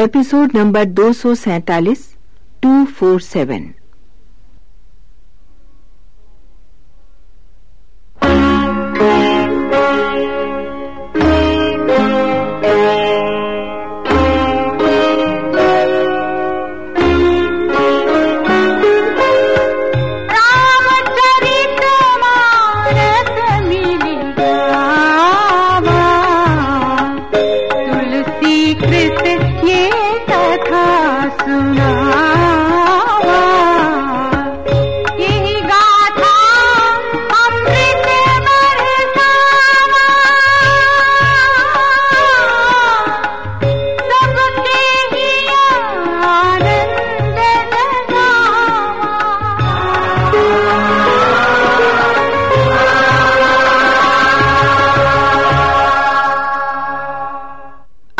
Episode number दो सौ सैतालीस टू फोर सेवन।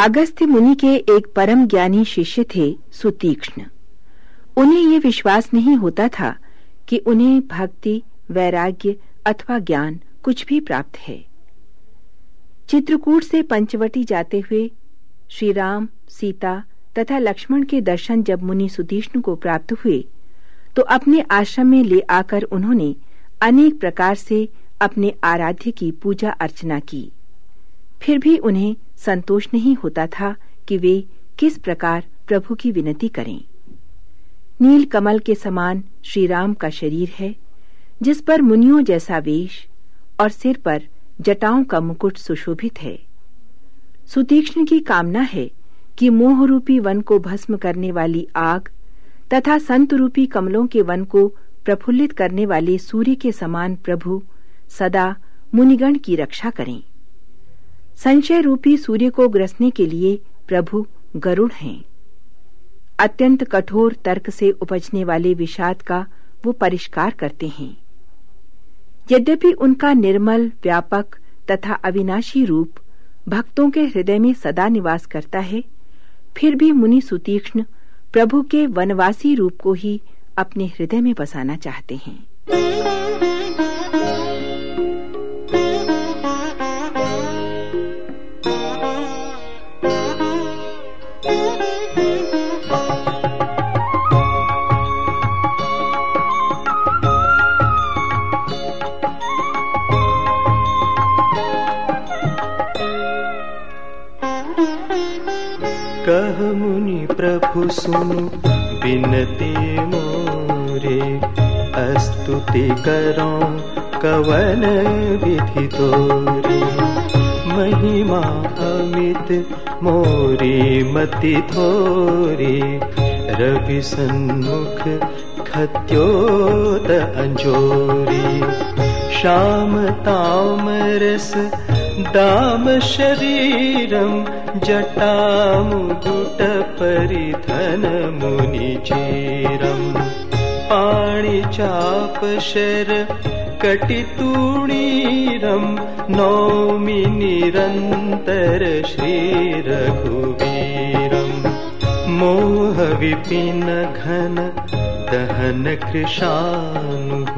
अगस्त्य मुनि के एक परम ज्ञानी शिष्य थे सुतीक्ष्ण। उन्हें ये विश्वास नहीं होता था कि उन्हें भक्ति, वैराग्य अथवा ज्ञान कुछ भी प्राप्त है। चित्रकूट से पंचवटी जाते हुए श्री राम सीता तथा लक्ष्मण के दर्शन जब मुनि सुतीक्ष्ण को प्राप्त हुए तो अपने आश्रम में ले आकर उन्होंने अनेक प्रकार से अपने आराध्य की पूजा अर्चना की। फिर भी उन्हें संतोष नहीं होता था कि वे किस प्रकार प्रभु की विनती करें। नील कमल के समान श्री राम का शरीर है, जिस पर मुनियों जैसा वेश और सिर पर जटाओं का मुकुट सुशोभित है। सुतीक्ष्ण की कामना है कि मोह रूपी वन को भस्म करने वाली आग तथा संत रूपी कमलों के वन को प्रफुल्लित करने वाले सूर्य के समान प्रभु सदा मुनिगण की रक्षा करें। संशय रूपी सूर्य को ग्रसने के लिए प्रभु गरुड़ हैं। अत्यंत कठोर तर्क से उपजने वाले विषाद का वो परिष्कार करते हैं। यद्यपि उनका निर्मल, व्यापक तथा अविनाशी रूप भक्तों के हृदय में सदा निवास करता है, फिर भी मुनि सुतीक्ष्ण प्रभु के वनवासी रूप को ही अपने हृदय में बसाना चाहते हैं। मोरे अस्तुति करो कवन विधि तोरे। महिमा अमित मोरी मति थोरी। रवि सन्मुख खत्योत अंजोरी। श्याम तामरस दाम शरीरम जटामुदुट परिधन मुनिचीरम् पाणिचाप शर कटितूणीरम् नौमि निरन्तर श्रीरघुवीरम् मोहविपिन घन दहन कृशानुः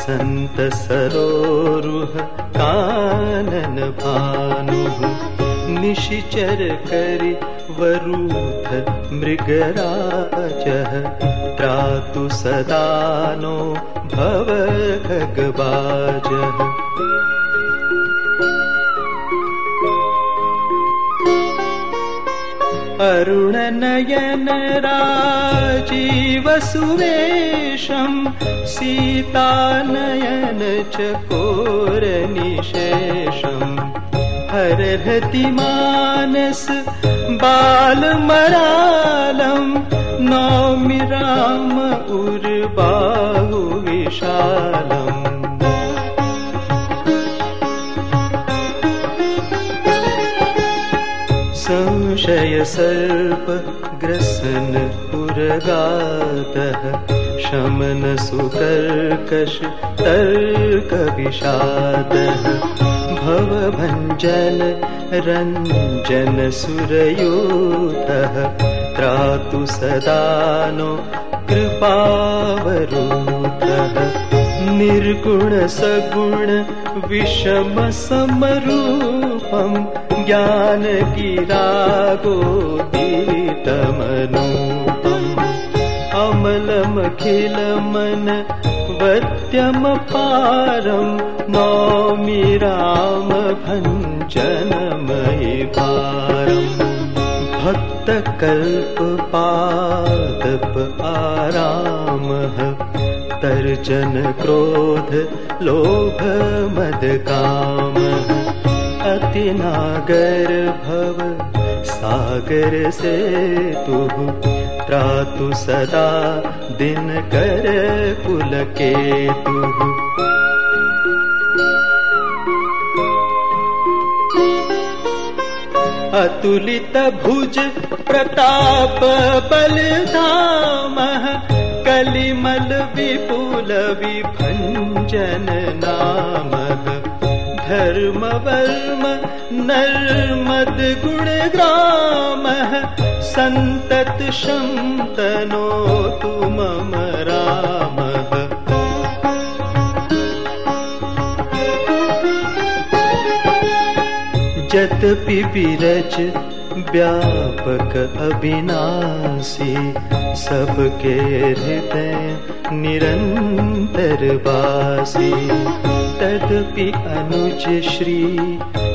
सन्त सरोरुह कानन भानुः निशिचर करि वरूथ मृगराजः त्रातु सदानो भव खगबाजः अरुणनयन राजीव सुवेशम् सीतानयन चकोरनिशेषम् हरहति मानस बालमरालम् नौमि राम उर्बाहु संशय सर्प ग्रसन पुरगातः शमन सुकर्कश तर्क विषादः भवभञ्जन रञ्जन सुरयूथः त्रातु सदानो कृपावरूथः निर्गुण सगुण विषम समरूपम् ज्ञान गीरा गोपीतमनूपम् अमलमखिल मन वत्यम पारम् मौमि राम भञ्चनमयि पारम् भक्तकल्पपादप आरामः तर्जन क्रोध लोभ मदकामः अतिनागर भव। सागर से तु त्रातु सदा दिन कर पुलके तु अतुलित भुज प्रताप बलधामः कलिमल विपुल विभञ्जन नामः धर्म वर्म नर्मद गुण ग्राम संतत शंतनो तुम राम जत पिबिरच व्यापक अविनाशी सबके हृदय निरंतर वासी। तदपि अनुज श्री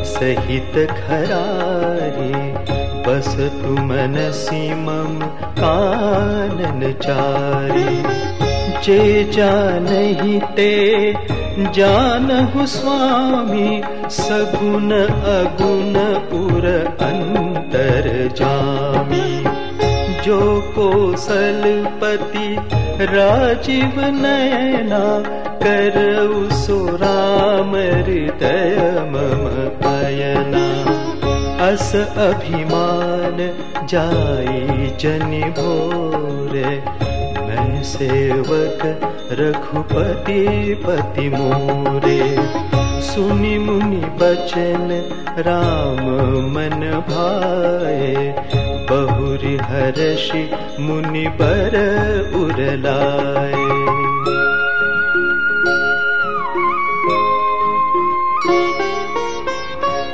सहित खरारी बस मनसि मम कानन चारी। जे जानहि ते जानहु स्वामी सगुण अगुण पुर अंतर जामी जो कोसलपति राजीव नयना करउ सो राम हृदय मम पयना। अस अभिमान जाई जनि भोरे। मैं सेवक रघुपति पति मोरे। सुनि मुनि बचन राम मन भाए। बहुरी हर्षि मुनि पर उरलाए।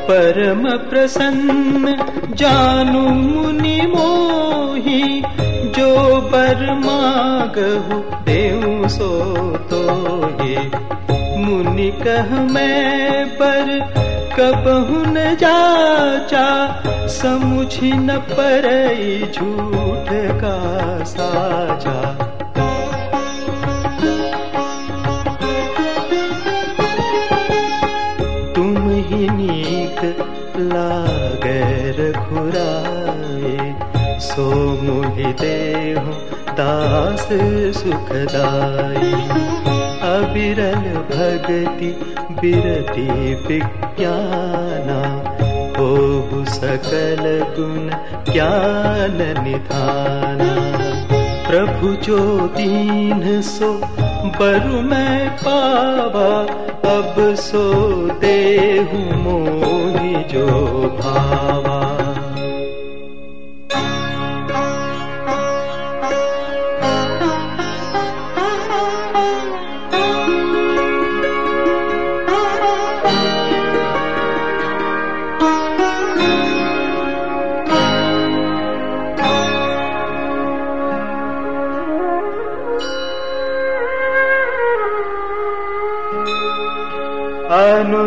परम प्रसन्न जानु मुनि मोही जो बर मागहु देऊ सो तो ही कह मैं, पर कबहु न जाचा, समुझी न पर झूठ का साजा तुम ही नीक लागर खुराए, सो मुहि देहु दास सुखदाई। अबिरल भगति बिरति विज्ञाना हो सकल गुण ज्ञान निधाना। प्रभु जो दीन सो बरु मैं पावा, अब सो देहु मोहि जो भावा।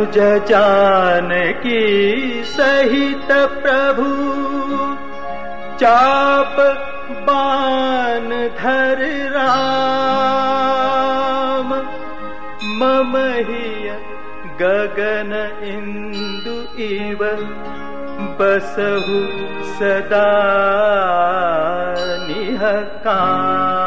अनुज जानकी सहित प्रभु। चाप बान धर राम। मम हिय गगन इंदु इव बसहु सदा निह काम